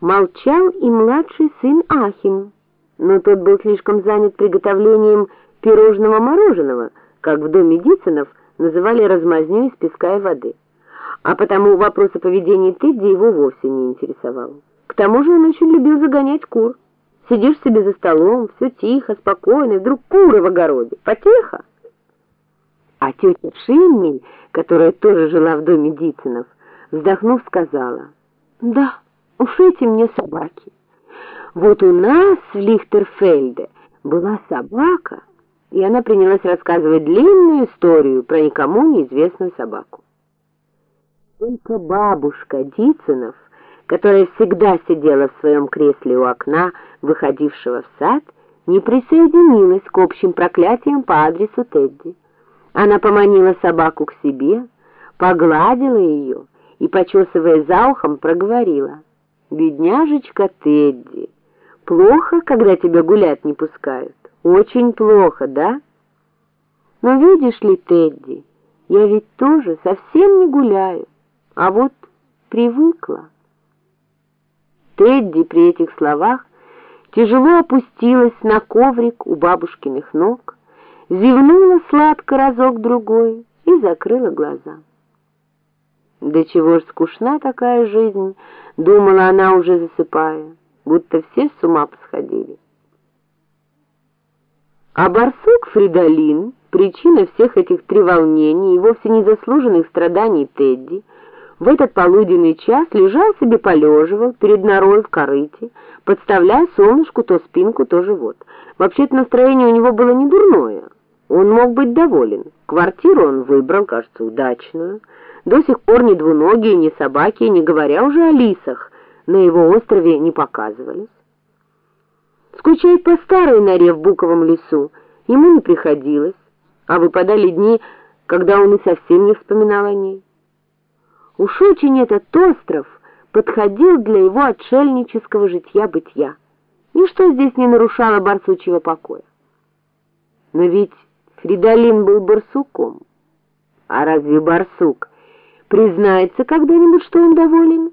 молчал и младший сын Ахим, но тот был слишком занят приготовлением пирожного мороженого, как в доме Дицинов называли размазнёй из песка и воды. А потому вопрос о поведении Тедди его вовсе не интересовал. К тому же он очень любил загонять кур. Сидишь себе за столом, все тихо, спокойно, и вдруг куры в огороде. Потеха! А тетя Шиммель, которая тоже жила в доме Дицинов, вздохнув, сказала, «Да, уж эти мне собаки. Вот у нас в Лихтерфельде была собака, и она принялась рассказывать длинную историю про никому неизвестную собаку. Только бабушка Дицинов, которая всегда сидела в своем кресле у окна, выходившего в сад, не присоединилась к общим проклятиям по адресу Тедди. Она поманила собаку к себе, погладила ее и, почесывая за ухом, проговорила. «Бедняжечка Тедди, плохо, когда тебя гулять не пускают? Очень плохо, да? Но видишь ли, Тедди, я ведь тоже совсем не гуляю, а вот привыкла». Тедди при этих словах тяжело опустилась на коврик у бабушкиных ног, зевнула сладко разок-другой и закрыла глаза. «Да чего ж скучна такая жизнь!» — думала она, уже засыпая, будто все с ума посходили. А барсук Фридолин, причина всех этих треволнений и вовсе незаслуженных страданий Тедди, в этот полуденный час лежал себе полеживал перед норой в корыте, подставляя солнышку то спинку, то живот. Вообще-то настроение у него было не дурное. Он мог быть доволен. Квартиру он выбрал, кажется, удачную. До сих пор ни двуногие, ни собаки, не говоря уже о лисах, на его острове не показывались. Скучать по старой норе в буковом лесу ему не приходилось, а выпадали дни, когда он и совсем не вспоминал о ней. Уж очень этот остров подходил для его отшельнического житья-бытия. Ничто здесь не нарушало барсучьего покоя. Но ведь Фридолин был барсуком. А разве барсук признается когда-нибудь, что он доволен?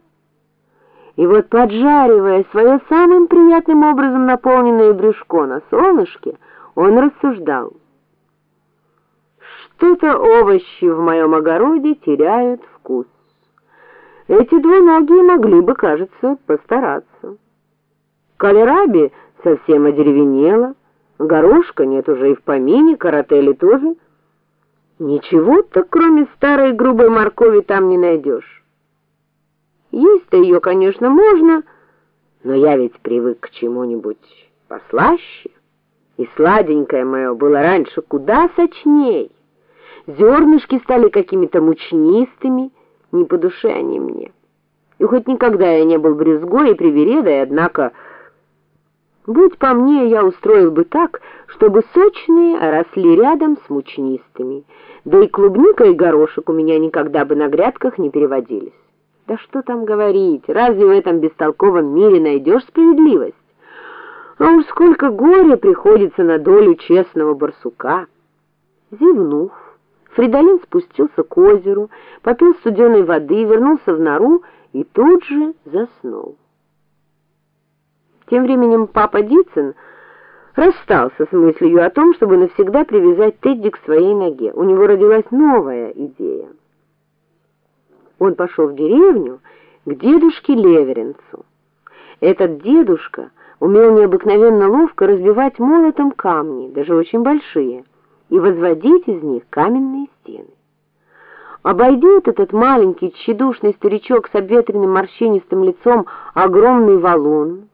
И вот, поджаривая свое самым приятным образом наполненное брюшко на солнышке, он рассуждал. Что-то овощи в моем огороде теряют вкус. Эти двуногие могли бы, кажется, постараться. Калераби совсем одеревенела, Горошка нет уже и в помине, каратели тоже. Ничего-то, кроме старой грубой моркови, там не найдешь. Есть-то ее, конечно, можно, но я ведь привык к чему-нибудь послаще. И сладенькое мое было раньше куда сочней. Зернышки стали какими-то мучнистыми, не по душе они мне. И хоть никогда я не был брюзгой и привередой, однако... Будь по мне, я устроил бы так, чтобы сочные росли рядом с мучнистыми, да и клубника и горошек у меня никогда бы на грядках не переводились. Да что там говорить, разве в этом бестолковом мире найдешь справедливость? А уж сколько горя приходится на долю честного барсука. Зевнув, Фридолин спустился к озеру, попил студеной воды, вернулся в нору и тут же заснул. Тем временем папа Дицин расстался с мыслью о том, чтобы навсегда привязать Тедди к своей ноге. У него родилась новая идея. Он пошел в деревню к дедушке Леверенцу. Этот дедушка умел необыкновенно ловко разбивать молотом камни, даже очень большие, и возводить из них каменные стены. Обойдет этот маленький, тщедушный старичок с обветренным морщинистым лицом огромный валун,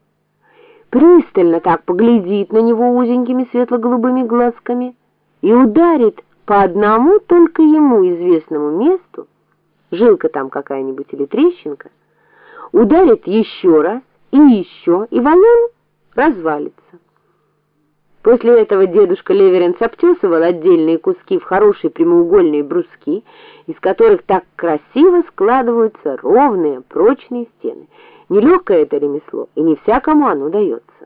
пристально так поглядит на него узенькими светло-голубыми глазками и ударит по одному только ему известному месту, жилка там какая-нибудь или трещинка, ударит еще раз и еще, и валун развалится. После этого дедушка Леверенс обтесывал отдельные куски в хорошие прямоугольные бруски, из которых так красиво складываются ровные прочные стены. Нелегкое это ремесло, и не всякому оно дается.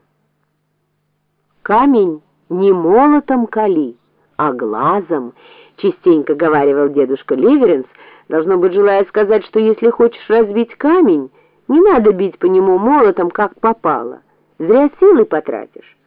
Камень не молотом кали, а глазом, частенько говаривал дедушка Ливеренс, должно быть, желая сказать, что если хочешь разбить камень, Не надо бить по нему молотом, как попало. Зря силы потратишь.